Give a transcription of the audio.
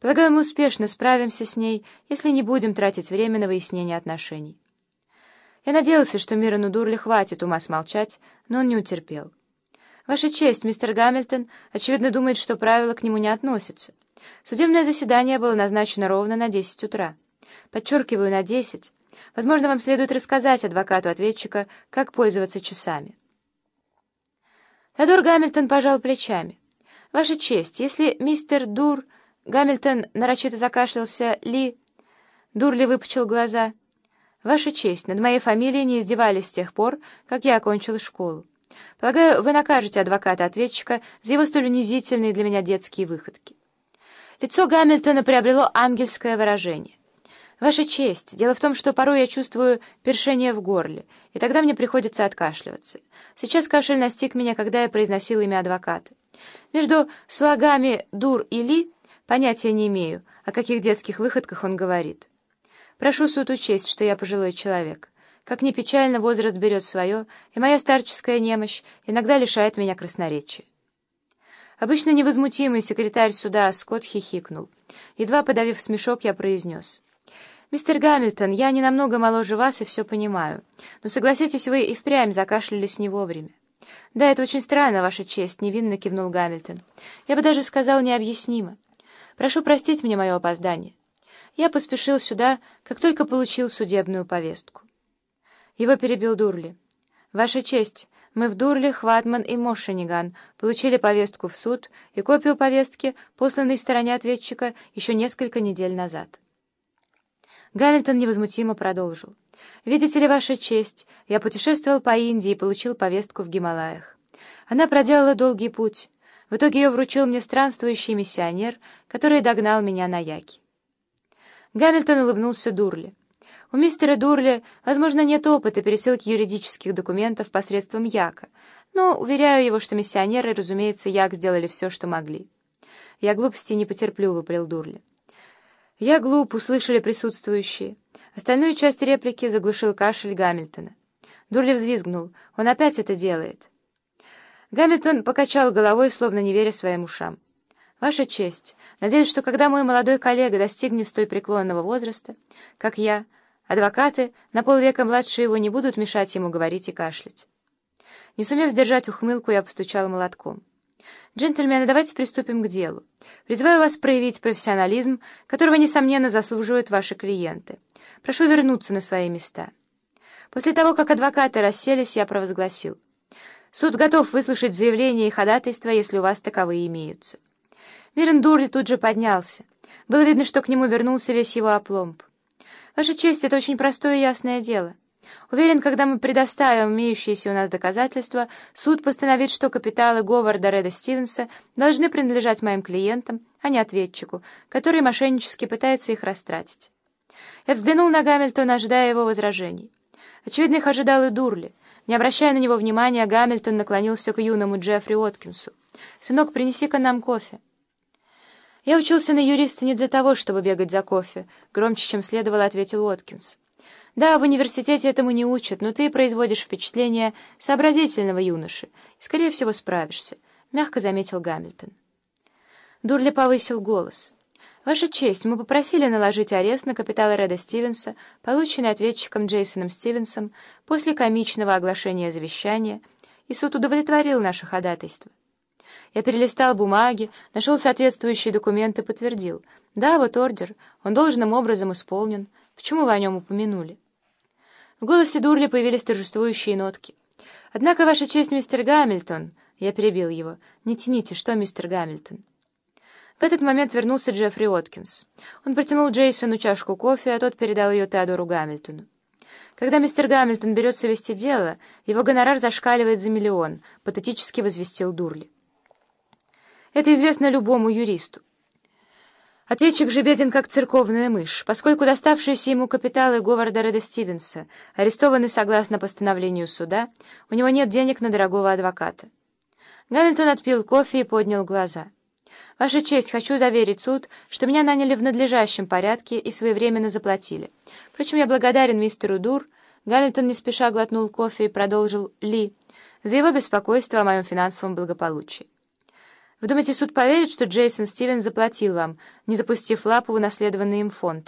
Полагаю, мы успешно справимся с ней, если не будем тратить время на выяснение отношений. Я надеялся, что Мирану Дурли хватит ума смолчать, но он не утерпел. Ваша честь, мистер Гамильтон, очевидно, думает, что правила к нему не относятся. Судебное заседание было назначено ровно на 10 утра. Подчеркиваю, на 10. Возможно, вам следует рассказать адвокату ответчика, как пользоваться часами. Теодор Гамильтон пожал плечами. «Ваша честь, если мистер Дур...» Гамильтон нарочито закашлялся. Ли... Дурли выпучил глаза. «Ваша честь, над моей фамилией не издевались с тех пор, как я окончил школу. Полагаю, вы накажете адвоката-ответчика за его столь унизительные для меня детские выходки». Лицо Гамильтона приобрело ангельское выражение. «Ваша честь, дело в том, что порой я чувствую першение в горле, и тогда мне приходится откашливаться. Сейчас кашель настиг меня, когда я произносил имя адвоката. Между слогами «дур» и «ли» Понятия не имею, о каких детских выходках он говорит. Прошу суд учесть, что я пожилой человек. Как ни печально, возраст берет свое, и моя старческая немощь иногда лишает меня красноречия. Обычно невозмутимый секретарь суда Скотт хихикнул. Едва подавив смешок, я произнес. «Мистер Гамильтон, я не намного моложе вас и все понимаю, но, согласитесь, вы и впрямь закашлялись не вовремя». «Да, это очень странно, Ваша честь», — невинно кивнул Гамильтон. «Я бы даже сказал необъяснимо. Прошу простить мне мое опоздание. Я поспешил сюда, как только получил судебную повестку. Его перебил Дурли. «Ваша честь, мы в Дурли, Хватман и Мошениган получили повестку в суд и копию повестки, посланной стороне ответчика еще несколько недель назад». Гамильтон невозмутимо продолжил. «Видите ли, Ваша честь, я путешествовал по Индии и получил повестку в Гималаях. Она проделала долгий путь». В итоге ее вручил мне странствующий миссионер, который догнал меня на яке. Гамильтон улыбнулся Дурли. У мистера Дурли, возможно, нет опыта пересылки юридических документов посредством яка, но уверяю его, что миссионеры, разумеется, як сделали все, что могли. «Я глупости не потерплю», — выпалил Дурли. «Я глуп», — услышали присутствующие. Остальную часть реплики заглушил кашель Гамильтона. Дурли взвизгнул. «Он опять это делает». Гамильтон покачал головой, словно не веря своим ушам. «Ваша честь, надеюсь, что когда мой молодой коллега достигнет столь преклонного возраста, как я, адвокаты на полвека младше его не будут мешать ему говорить и кашлять». Не сумев сдержать ухмылку, я постучал молотком. «Джентльмены, давайте приступим к делу. Призываю вас проявить профессионализм, которого, несомненно, заслуживают ваши клиенты. Прошу вернуться на свои места». После того, как адвокаты расселись, я провозгласил — Суд готов выслушать заявления и ходатайства, если у вас таковые имеются». Мирен Дурли тут же поднялся. Было видно, что к нему вернулся весь его опломб. «Ваша честь, это очень простое и ясное дело. Уверен, когда мы предоставим имеющиеся у нас доказательства, суд постановит, что капиталы Говарда Реда Стивенса должны принадлежать моим клиентам, а не ответчику, который мошеннически пытается их растратить». Я взглянул на Гамильтона, ожидая его возражений. Очевидно, их ожидал и Дурли. Не обращая на него внимания, Гамильтон наклонился к юному Джеффри Уоткинсу. «Сынок, принеси-ка нам кофе». «Я учился на юриста не для того, чтобы бегать за кофе», — громче, чем следовало, ответил Уоткинс. «Да, в университете этому не учат, но ты производишь впечатление сообразительного юноши и, скорее всего, справишься», — мягко заметил Гамильтон. Дурли повысил голос. «Ваша честь, мы попросили наложить арест на капитала Реда Стивенса, полученный ответчиком Джейсоном Стивенсом после комичного оглашения завещания, и суд удовлетворил наше ходатайство. Я перелистал бумаги, нашел соответствующие документы и подтвердил. Да, вот ордер, он должным образом исполнен. Почему вы о нем упомянули? В голосе Дурли появились торжествующие нотки. «Однако, Ваша честь, мистер Гамильтон...» Я перебил его. «Не тяните, что, мистер Гамильтон?» В этот момент вернулся Джеффри Уоткинс. Он протянул Джейсону чашку кофе, а тот передал ее Теодору Гамильтону. «Когда мистер Гамильтон берется вести дело, его гонорар зашкаливает за миллион», — патетически возвестил Дурли. «Это известно любому юристу. Ответчик же беден, как церковная мышь, поскольку доставшиеся ему капиталы Говарда Реда Стивенса арестованы согласно постановлению суда, у него нет денег на дорогого адвоката». Гамильтон отпил кофе и поднял глаза — «Ваша честь, хочу заверить суд, что меня наняли в надлежащем порядке и своевременно заплатили. Впрочем, я благодарен мистеру Дур». Гамильтон не спеша глотнул кофе и продолжил «Ли» за его беспокойство о моем финансовом благополучии. Вы думаете, суд поверит, что Джейсон Стивен заплатил вам, не запустив лапу в унаследованный им фонд?